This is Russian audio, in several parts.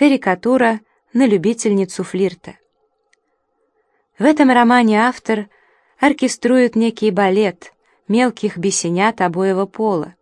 карикатура на любительницу флирта. В этом романе автор оркеструет некий балет мелких бесенят обоего пола,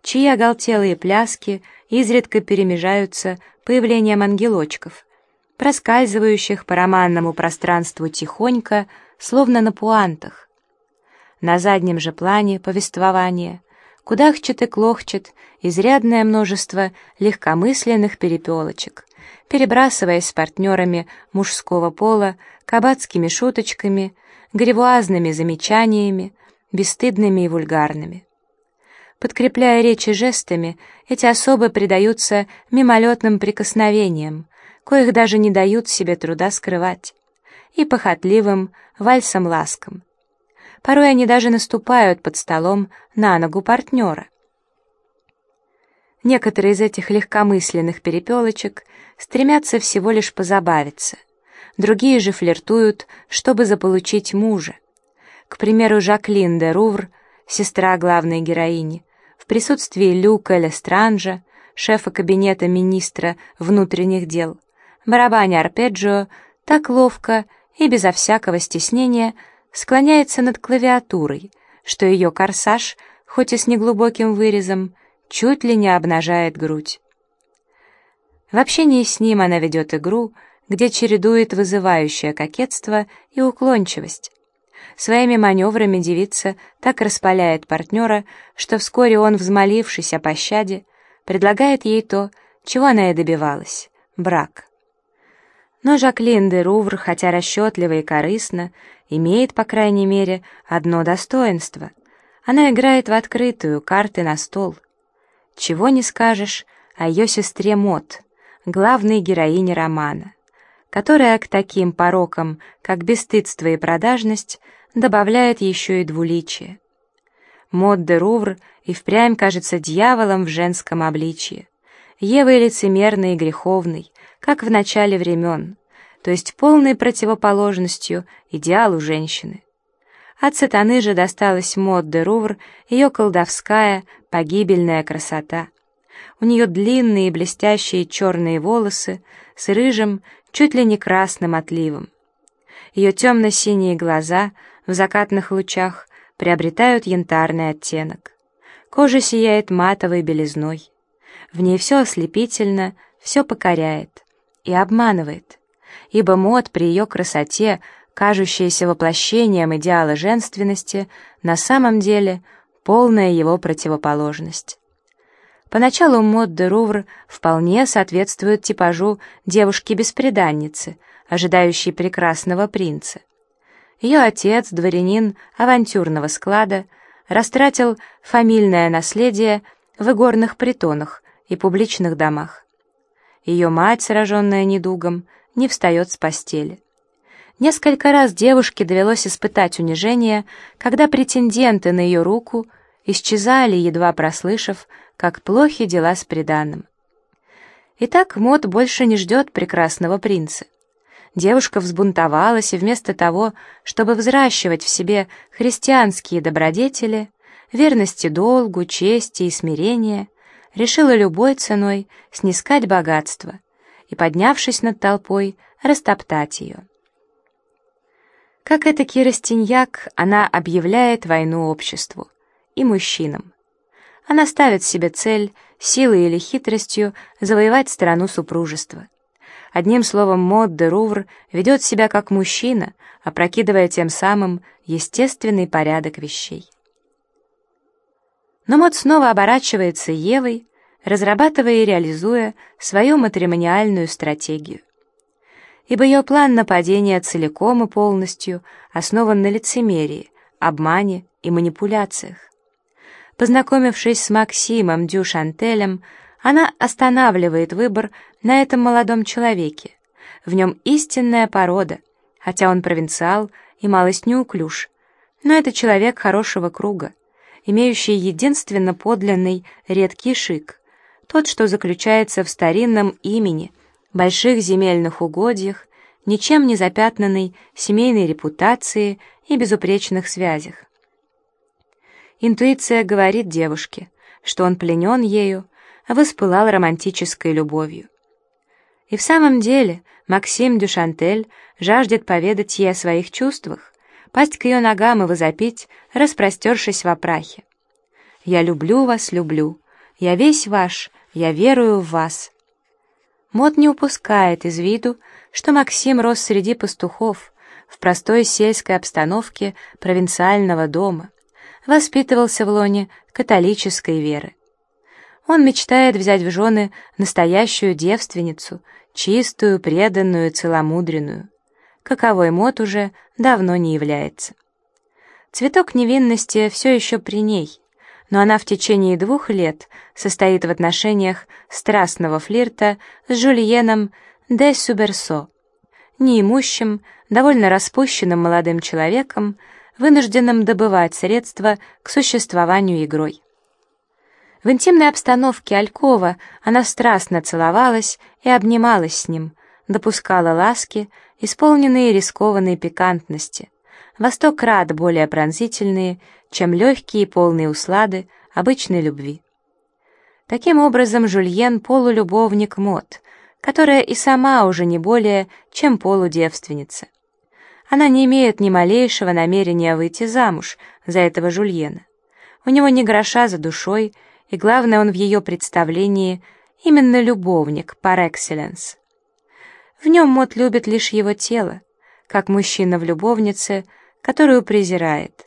чьи оголтелые пляски изредка перемежаются появлением ангелочков, проскальзывающих по романному пространству тихонько, словно на пуантах. На заднем же плане повествования кудахчет и клохчет изрядное множество легкомысленных перепелочек, перебрасываясь с партнерами мужского пола кабацкими шуточками, гривуазными замечаниями, бесстыдными и вульгарными. Подкрепляя речи жестами, эти особы предаются мимолетным прикосновениям, коих даже не дают себе труда скрывать, и похотливым вальсом-ласкам. Порой они даже наступают под столом на ногу партнера. Некоторые из этих легкомысленных перепелочек стремятся всего лишь позабавиться, другие же флиртуют, чтобы заполучить мужа. К примеру, Жаклин де Рувр, сестра главной героини, в присутствии Люка Лестранжа, шефа кабинета министра внутренних дел, барабаня арпеджио, так ловко и безо всякого стеснения склоняется над клавиатурой, что ее корсаж, хоть и с неглубоким вырезом, чуть ли не обнажает грудь. В общении с ним она ведет игру, где чередует вызывающее кокетство и уклончивость. Своими маневрами девица так распаляет партнера, что вскоре он, взмолившись о пощаде, предлагает ей то, чего она и добивалась — брак. Но Жаклин де Рувр, хотя расчетливо и корыстно, имеет, по крайней мере, одно достоинство. Она играет в открытую, карты на стол. Чего не скажешь о ее сестре Мот, главной героине романа, которая к таким порокам, как бесстыдство и продажность, добавляет еще и двуличие. Мот де Рувр и впрямь кажется дьяволом в женском обличье. Евой лицемерной и греховной, как в начале времен, то есть полной противоположностью идеалу женщины. От сатаны же досталась Мод де Рувр, ее колдовская, погибельная красота. У нее длинные блестящие черные волосы с рыжим, чуть ли не красным отливом. Ее темно-синие глаза в закатных лучах приобретают янтарный оттенок. Кожа сияет матовой белизной. В ней все ослепительно, все покоряет и обманывает, ибо мод при ее красоте, кажущаяся воплощением идеала женственности, на самом деле полная его противоположность. Поначалу мод де Рувр вполне соответствует типажу девушки-беспреданницы, ожидающей прекрасного принца. Ее отец, дворянин авантюрного склада, растратил фамильное наследие в игорных притонах и публичных домах. Ее мать, сраженная недугом, не встает с постели. Несколько раз девушке довелось испытать унижение, когда претенденты на ее руку исчезали, едва прослышав, как плохи дела с приданным. Итак, Мот больше не ждет прекрасного принца. Девушка взбунтовалась, и вместо того, чтобы взращивать в себе христианские добродетели, верности долгу, чести и смирения, решила любой ценой снискать богатство и, поднявшись над толпой, растоптать ее. Как этакий растиньяк, она объявляет войну обществу и мужчинам. Она ставит себе цель силой или хитростью завоевать страну супружества. Одним словом, Мод де Рувр ведет себя как мужчина, опрокидывая тем самым естественный порядок вещей. Но Мод снова оборачивается Евой, разрабатывая и реализуя свою матримониальную стратегию. Ибо ее план нападения целиком и полностью основан на лицемерии, обмане и манипуляциях. Познакомившись с Максимом Дюшантелем, она останавливает выбор на этом молодом человеке. В нем истинная порода, хотя он провинциал и малость неуклюж, но это человек хорошего круга, имеющий единственно подлинный редкий шик, тот, что заключается в старинном имени, больших земельных угодьях, ничем не запятнанной семейной репутации и безупречных связях. Интуиция говорит девушке, что он пленен ею, а воспылал романтической любовью. И в самом деле Максим Дюшантель жаждет поведать ей о своих чувствах, пасть к ее ногам и возопить, распростершись в опрахе. «Я люблю вас, люблю. Я весь ваш, я верую в вас». Мот не упускает из виду, что Максим рос среди пастухов, в простой сельской обстановке провинциального дома, воспитывался в лоне католической веры. Он мечтает взять в жены настоящую девственницу, чистую, преданную, целомудренную. Каковой мод уже давно не является. Цветок невинности все еще при ней, но она в течение двух лет состоит в отношениях страстного флирта с Жульеном де Суберсо, неимущим, довольно распущенным молодым человеком, вынужденным добывать средства к существованию игрой. В интимной обстановке Алькова она страстно целовалась и обнималась с ним, допускала ласки, исполненные рискованной пикантности, во сто крат более пронзительные, чем легкие и полные услады обычной любви. Таким образом, Жульен — полулюбовник Мот, которая и сама уже не более, чем полудевственница. Она не имеет ни малейшего намерения выйти замуж за этого Жульена. У него ни гроша за душой — и главное, он в ее представлении именно любовник par excellence. В нем Мот любит лишь его тело, как мужчина в любовнице, которую презирает.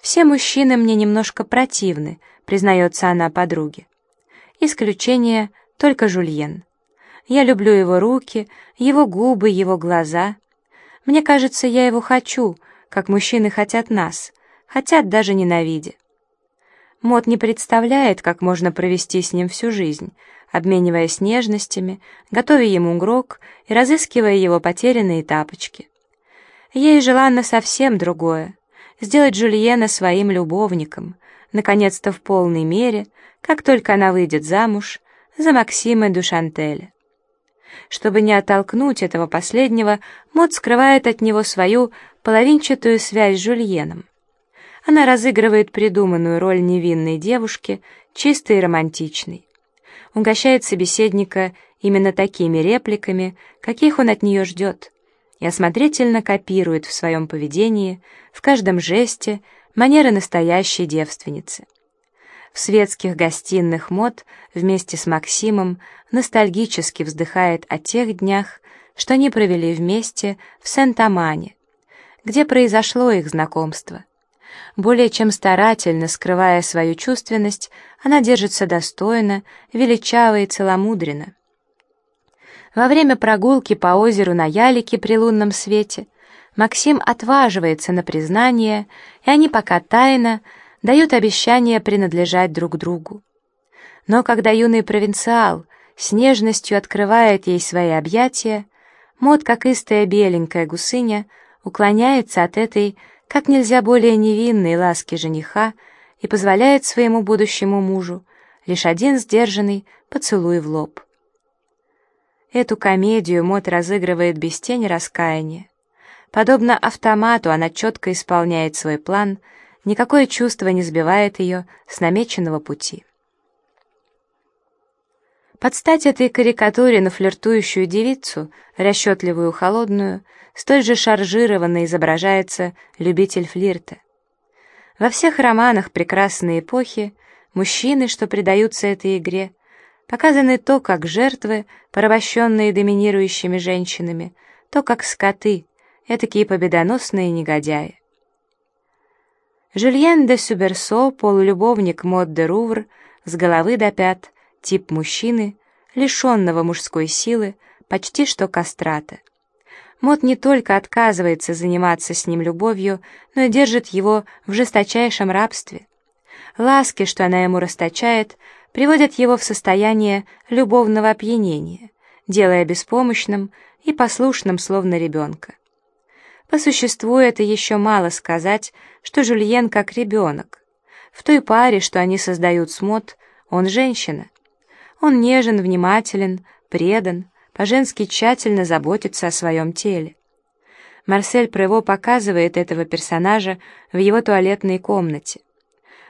«Все мужчины мне немножко противны», — признается она подруге. Исключение только Жульен. Я люблю его руки, его губы, его глаза. Мне кажется, я его хочу, как мужчины хотят нас, хотят даже ненавидя. Мот не представляет, как можно провести с ним всю жизнь, обмениваясь нежностями, готовя ему грок и разыскивая его потерянные тапочки. Ей желанно совсем другое — сделать Жульена своим любовником, наконец-то в полной мере, как только она выйдет замуж за Максима Душантеля. Чтобы не оттолкнуть этого последнего, Мот скрывает от него свою половинчатую связь с Жульеном. Она разыгрывает придуманную роль невинной девушки, чистой и романтичной. Угощает собеседника именно такими репликами, каких он от нее ждет, и осмотрительно копирует в своем поведении, в каждом жесте, манеры настоящей девственницы. В светских гостиных мод вместе с Максимом ностальгически вздыхает о тех днях, что они провели вместе в Сент-Амане, где произошло их знакомство. Более чем старательно скрывая свою чувственность, она держится достойно, величаво и целомудренно. Во время прогулки по озеру на ялике при лунном свете Максим отваживается на признание, и они пока тайно дают обещание принадлежать друг другу. Но когда юный провинциал с нежностью открывает ей свои объятия, Мод, как истая беленькая гусыня, уклоняется от этой как нельзя более невинной ласки жениха и позволяет своему будущему мужу лишь один сдержанный поцелуй в лоб. Эту комедию Мот разыгрывает без тени раскаяния. Подобно автомату она четко исполняет свой план, никакое чувство не сбивает ее с намеченного пути. Под стать этой карикатуре на флиртующую девицу, расчетливую холодную, столь же шаржированно изображается любитель флирта. Во всех романах прекрасной эпохи мужчины, что предаются этой игре, показаны то как жертвы, порабощенные доминирующими женщинами, то как скоты, этакие победоносные негодяи. Жюльен де Сюберсо, полулюбовник Мод де Рувр, с головы до пят, тип мужчины, лишенного мужской силы, почти что кастрата. Мот не только отказывается заниматься с ним любовью, но и держит его в жесточайшем рабстве. Ласки, что она ему расточает, приводят его в состояние любовного опьянения, делая беспомощным и послушным, словно ребенка. По существу это еще мало сказать, что Жульен как ребенок. В той паре, что они создают с Мот, он женщина. Он нежен, внимателен, предан, по-женски тщательно заботится о своем теле. Марсель Прево показывает этого персонажа в его туалетной комнате.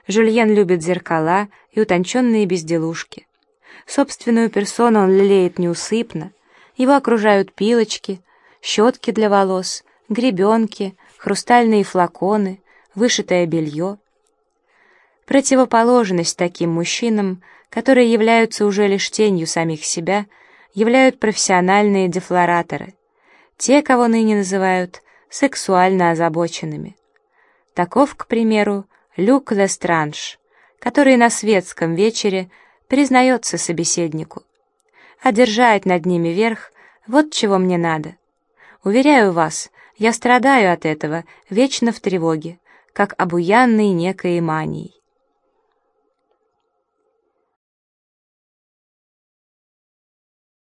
Жюльен любит зеркала и утонченные безделушки. Собственную персону он лелеет неусыпно, Его окружают пилочки, щетки для волос, гребенки, хрустальные флаконы, вышитое белье. Противоположность таким мужчинам, которые являются уже лишь тенью самих себя, являют профессиональные дефлораторы, те, кого ныне называют сексуально озабоченными. Таков, к примеру, Люк Лестранж, который на светском вечере признается собеседнику. Одержать над ними верх — вот чего мне надо. Уверяю вас, я страдаю от этого, вечно в тревоге, как обуянный некой манией.